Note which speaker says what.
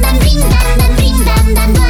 Speaker 1: dam, dam, ding, dam, dam, ding.